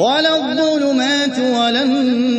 ولا الظلمات ولا النار